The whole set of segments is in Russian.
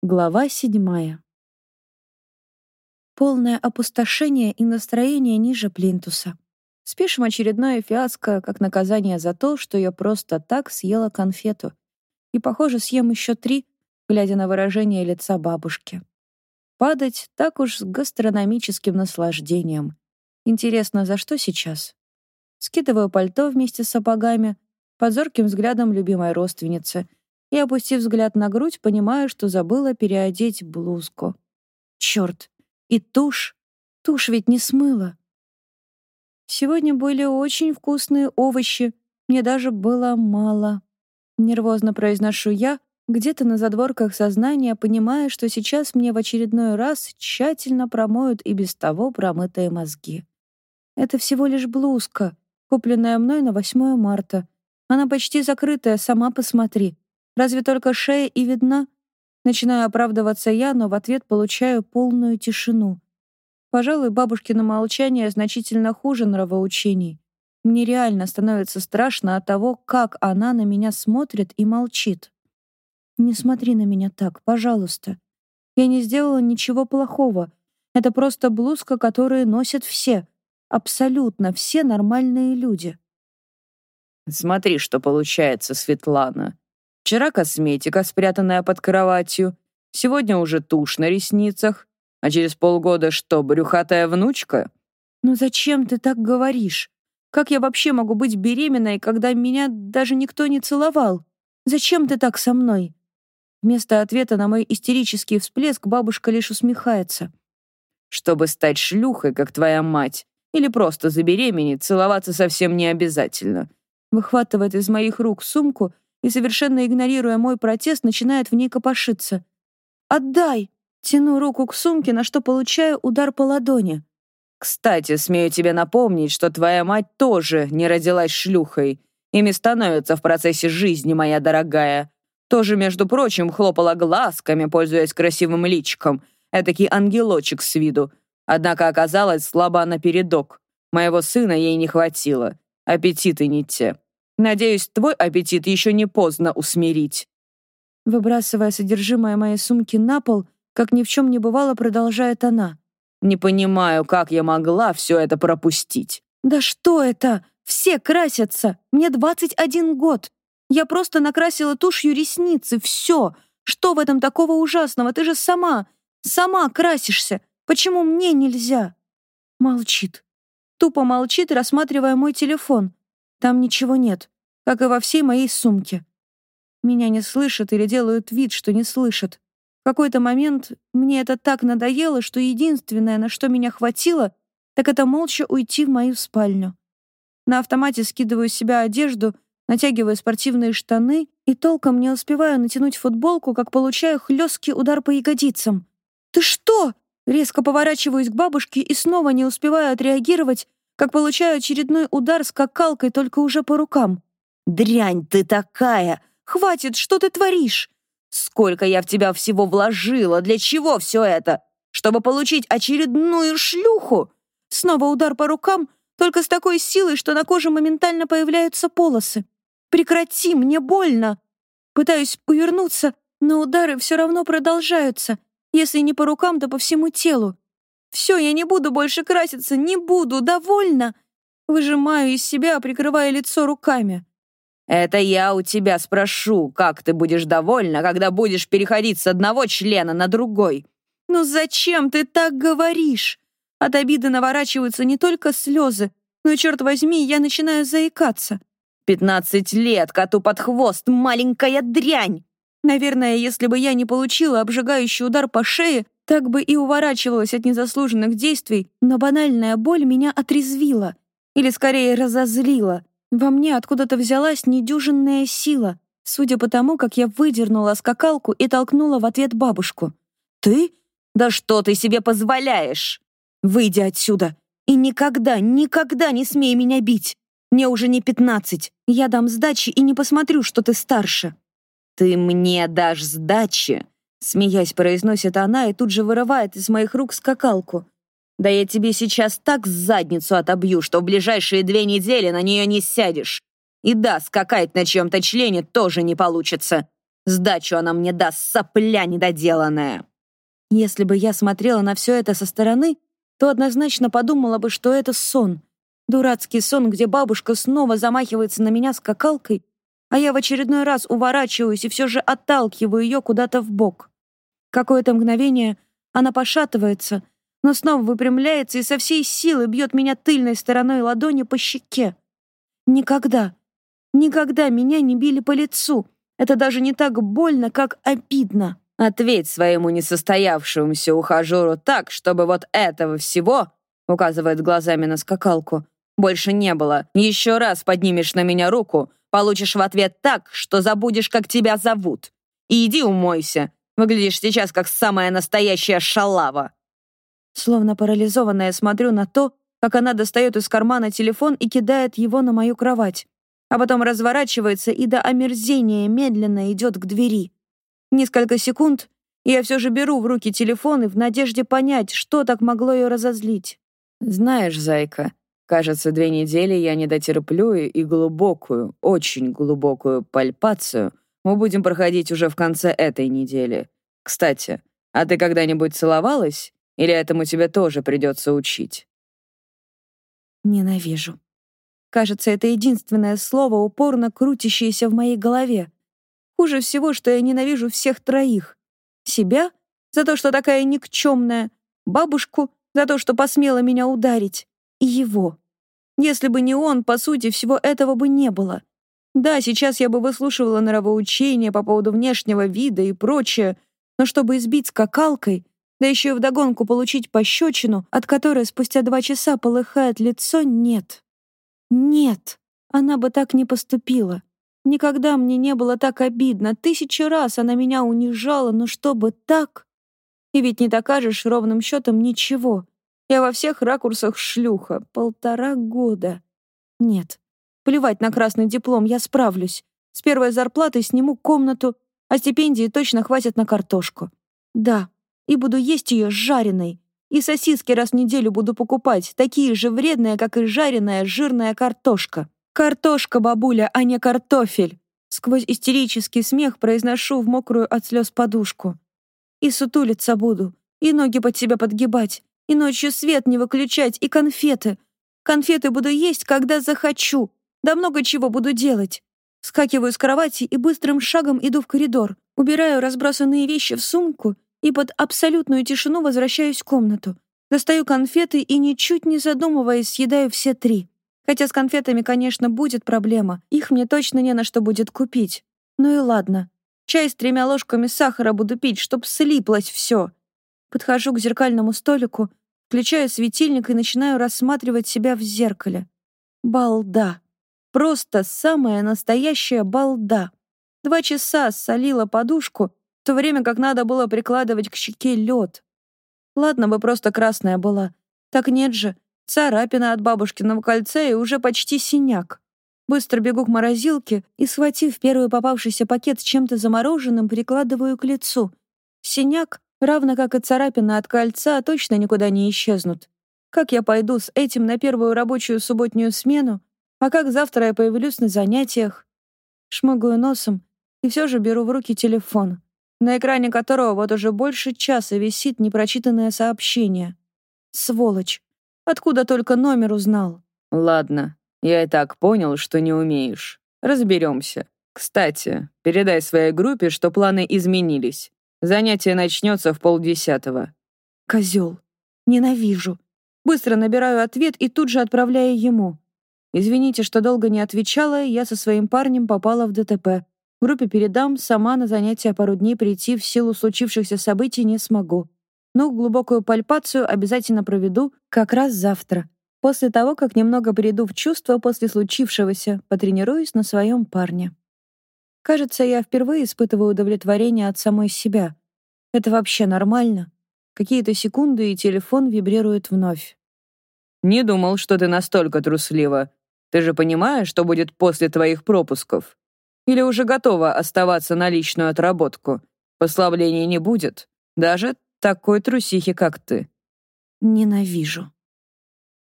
Глава седьмая. Полное опустошение и настроение ниже плинтуса. Спишем очередное фиаско, как наказание за то, что я просто так съела конфету. И, похоже, съем еще три, глядя на выражение лица бабушки. Падать так уж с гастрономическим наслаждением. Интересно, за что сейчас? Скидываю пальто вместе с сапогами, под зорким взглядом любимой родственницы — и, опустив взгляд на грудь, понимаю, что забыла переодеть блузку. Черт, и тушь. Тушь ведь не смыла. Сегодня были очень вкусные овощи. Мне даже было мало. Нервозно произношу я, где-то на задворках сознания, понимая, что сейчас мне в очередной раз тщательно промоют и без того промытые мозги. Это всего лишь блузка, купленная мной на 8 марта. Она почти закрытая, сама посмотри. Разве только шея и видна? Начинаю оправдываться я, но в ответ получаю полную тишину. Пожалуй, бабушкино молчание значительно хуже нравоучений. Мне реально становится страшно от того, как она на меня смотрит и молчит. «Не смотри на меня так, пожалуйста. Я не сделала ничего плохого. Это просто блузка, которую носят все. Абсолютно все нормальные люди». «Смотри, что получается, Светлана», Вчера косметика, спрятанная под кроватью. Сегодня уже тушь на ресницах. А через полгода что, брюхатая внучка? Ну зачем ты так говоришь? Как я вообще могу быть беременной, когда меня даже никто не целовал? Зачем ты так со мной? Вместо ответа на мой истерический всплеск бабушка лишь усмехается. Чтобы стать шлюхой, как твоя мать, или просто забеременеть, целоваться совсем не обязательно. Выхватывает из моих рук сумку и, совершенно игнорируя мой протест, начинает в ней копошиться. «Отдай!» Тяну руку к сумке, на что получаю удар по ладони. «Кстати, смею тебе напомнить, что твоя мать тоже не родилась шлюхой. Ими становится в процессе жизни, моя дорогая. Тоже, между прочим, хлопала глазками, пользуясь красивым личиком. Этакий ангелочек с виду. Однако оказалась слаба напередок. Моего сына ей не хватило. Аппетиты не те. Надеюсь, твой аппетит еще не поздно усмирить». Выбрасывая содержимое моей сумки на пол, как ни в чем не бывало, продолжает она. «Не понимаю, как я могла все это пропустить». «Да что это? Все красятся. Мне 21 год. Я просто накрасила тушью ресницы. Все. Что в этом такого ужасного? Ты же сама, сама красишься. Почему мне нельзя?» Молчит. Тупо молчит, рассматривая мой телефон. Там ничего нет, как и во всей моей сумке. Меня не слышат или делают вид, что не слышат. В какой-то момент мне это так надоело, что единственное, на что меня хватило, так это молча уйти в мою спальню. На автомате скидываю с себя одежду, натягиваю спортивные штаны и толком не успеваю натянуть футболку, как получаю хлесткий удар по ягодицам. «Ты что?» Резко поворачиваюсь к бабушке и снова не успеваю отреагировать, как получаю очередной удар скакалкой только уже по рукам. «Дрянь ты такая! Хватит, что ты творишь? Сколько я в тебя всего вложила! Для чего все это? Чтобы получить очередную шлюху?» Снова удар по рукам, только с такой силой, что на коже моментально появляются полосы. «Прекрати, мне больно!» Пытаюсь увернуться, но удары все равно продолжаются, если не по рукам, то по всему телу. Все, я не буду больше краситься, не буду, довольно. Выжимаю из себя, прикрывая лицо руками. Это я у тебя спрошу, как ты будешь довольна, когда будешь переходить с одного члена на другой. Ну зачем ты так говоришь? От обиды наворачиваются не только слезы, но, черт возьми, я начинаю заикаться. Пятнадцать лет коту под хвост, маленькая дрянь! Наверное, если бы я не получила обжигающий удар по шее, так бы и уворачивалась от незаслуженных действий, но банальная боль меня отрезвила. Или скорее разозлила. Во мне откуда-то взялась недюжинная сила, судя по тому, как я выдернула скакалку и толкнула в ответ бабушку. «Ты? Да что ты себе позволяешь? Выйди отсюда и никогда, никогда не смей меня бить. Мне уже не пятнадцать. Я дам сдачи и не посмотрю, что ты старше». «Ты мне дашь сдачи?» Смеясь, произносит она и тут же вырывает из моих рук скакалку. «Да я тебе сейчас так задницу отобью, что в ближайшие две недели на нее не сядешь. И да, скакать на чьем-то члене тоже не получится. Сдачу она мне даст, сопля недоделанная. Если бы я смотрела на все это со стороны, то однозначно подумала бы, что это сон. Дурацкий сон, где бабушка снова замахивается на меня скакалкой, а я в очередной раз уворачиваюсь и все же отталкиваю ее куда-то в бок. Какое-то мгновение она пошатывается, но снова выпрямляется и со всей силы бьет меня тыльной стороной ладони по щеке. Никогда, никогда меня не били по лицу. Это даже не так больно, как обидно. Ответь своему несостоявшемуся ухажеру так, чтобы вот этого всего, указывает глазами на скакалку, больше не было. Еще раз поднимешь на меня руку, получишь в ответ так, что забудешь, как тебя зовут. И иди умойся. Выглядишь сейчас как самая настоящая шалава. Словно парализованная смотрю на то, как она достает из кармана телефон и кидает его на мою кровать, а потом разворачивается и до омерзения медленно идет к двери. Несколько секунд, я все же беру в руки телефон и в надежде понять, что так могло ее разозлить. «Знаешь, зайка, кажется, две недели я не дотерплю и глубокую, очень глубокую пальпацию мы будем проходить уже в конце этой недели. Кстати, а ты когда-нибудь целовалась? Или этому тебе тоже придется учить?» Ненавижу. Кажется, это единственное слово, упорно крутящееся в моей голове. Хуже всего, что я ненавижу всех троих. Себя за то, что такая никчемная, бабушку за то, что посмела меня ударить, и его. Если бы не он, по сути, всего этого бы не было. Да, сейчас я бы выслушивала нравоучения по поводу внешнего вида и прочее, но чтобы избить скакалкой, да еще и вдогонку получить пощечину, от которой спустя два часа полыхает лицо, нет. Нет, она бы так не поступила. Никогда мне не было так обидно. Тысячи раз она меня унижала, но чтобы так... И ведь не докажешь ровным счетом ничего. Я во всех ракурсах шлюха. Полтора года. Нет, плевать на красный диплом, я справлюсь. С первой зарплатой сниму комнату, а стипендии точно хватит на картошку. Да, и буду есть ее жареной. И сосиски раз в неделю буду покупать, такие же вредные, как и жареная жирная картошка. Картошка, бабуля, а не картофель. Сквозь истерический смех произношу в мокрую от слез подушку. И сутулиться буду, и ноги под себя подгибать, и ночью свет не выключать, и конфеты. Конфеты буду есть, когда захочу. Да много чего буду делать. Скакиваю с кровати и быстрым шагом иду в коридор. Убираю разбросанные вещи в сумку и под абсолютную тишину возвращаюсь в комнату. Достаю конфеты и, ничуть не задумываясь, съедаю все три. Хотя с конфетами, конечно, будет проблема. Их мне точно не на что будет купить. Ну и ладно. Чай с тремя ложками сахара буду пить, чтоб слиплось все. Подхожу к зеркальному столику, включаю светильник и начинаю рассматривать себя в зеркале. Балда. Просто самая настоящая балда. Два часа солила подушку, то время как надо было прикладывать к щеке лед. Ладно бы просто красная была. Так нет же, царапина от бабушкиного кольца и уже почти синяк. Быстро бегу к морозилке и, схватив первый попавшийся пакет с чем-то замороженным, прикладываю к лицу. Синяк, равно как и царапина от кольца, точно никуда не исчезнут. Как я пойду с этим на первую рабочую субботнюю смену, а как завтра я появлюсь на занятиях? Шмыгаю носом и все же беру в руки телефон на экране которого вот уже больше часа висит непрочитанное сообщение. Сволочь. Откуда только номер узнал? Ладно, я и так понял, что не умеешь. Разберемся. Кстати, передай своей группе, что планы изменились. Занятие начнется в полдесятого. Козел. Ненавижу. Быстро набираю ответ и тут же отправляю ему. Извините, что долго не отвечала, я со своим парнем попала в ДТП. Группе передам, сама на занятия пару дней прийти в силу случившихся событий не смогу. Но глубокую пальпацию обязательно проведу как раз завтра. После того, как немного приду в чувство после случившегося, потренируюсь на своем парне. Кажется, я впервые испытываю удовлетворение от самой себя. Это вообще нормально? Какие-то секунды, и телефон вибрирует вновь. «Не думал, что ты настолько труслива. Ты же понимаешь, что будет после твоих пропусков?» Или уже готова оставаться на личную отработку? Послаблений не будет. Даже такой трусихи, как ты. Ненавижу.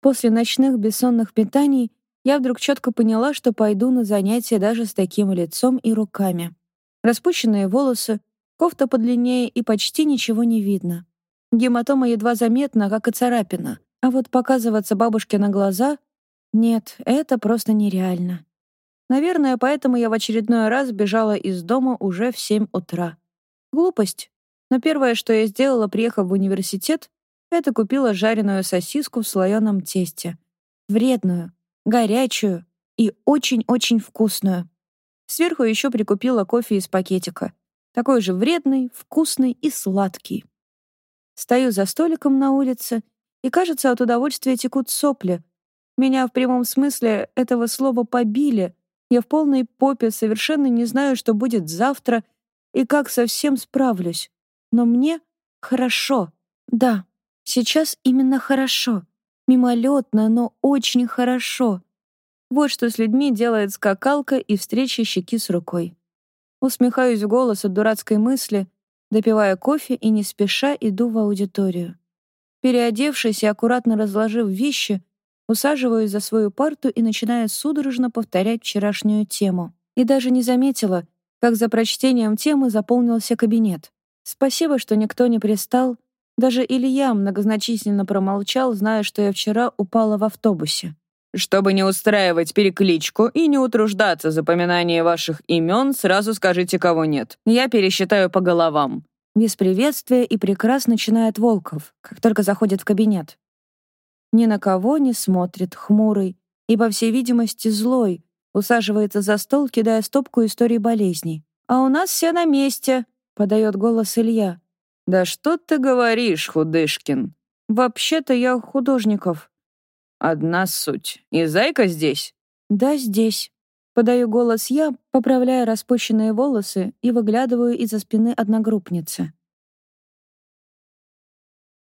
После ночных бессонных питаний я вдруг четко поняла, что пойду на занятия даже с таким лицом и руками. Распущенные волосы, кофта подлиннее и почти ничего не видно. Гематома едва заметна, как и царапина. А вот показываться бабушке на глаза — нет, это просто нереально. Наверное, поэтому я в очередной раз бежала из дома уже в 7 утра. Глупость. Но первое, что я сделала, приехав в университет, это купила жареную сосиску в слоеном тесте. Вредную, горячую и очень-очень вкусную. Сверху еще прикупила кофе из пакетика. Такой же вредный, вкусный и сладкий. Стою за столиком на улице, и, кажется, от удовольствия текут сопли. Меня в прямом смысле этого слова побили. Я в полной попе, совершенно не знаю, что будет завтра и как совсем справлюсь. Но мне хорошо. Да, сейчас именно хорошо. Мимолетно, но очень хорошо. Вот что с людьми делает скакалка и встреча щеки с рукой. Усмехаюсь в голос от дурацкой мысли, допивая кофе и не спеша иду в аудиторию. Переодевшись и аккуратно разложив вещи, усаживаюсь за свою парту и начинаю судорожно повторять вчерашнюю тему. И даже не заметила, как за прочтением темы заполнился кабинет. Спасибо, что никто не пристал. Даже Илья многозначительно промолчал, зная, что я вчера упала в автобусе. «Чтобы не устраивать перекличку и не утруждаться запоминанием ваших имен, сразу скажите, кого нет. Я пересчитаю по головам». Без приветствия и прекрасно начинает Волков, как только заходит в кабинет. Ни на кого не смотрит, хмурый и, по всей видимости, злой, усаживается за стол, кидая стопку истории болезней. «А у нас все на месте», — подает голос Илья. «Да что ты говоришь, Худышкин?» «Вообще-то я художников». «Одна суть. И зайка здесь?» «Да, здесь». Подаю голос я, поправляя распущенные волосы и выглядываю из-за спины одногруппницы.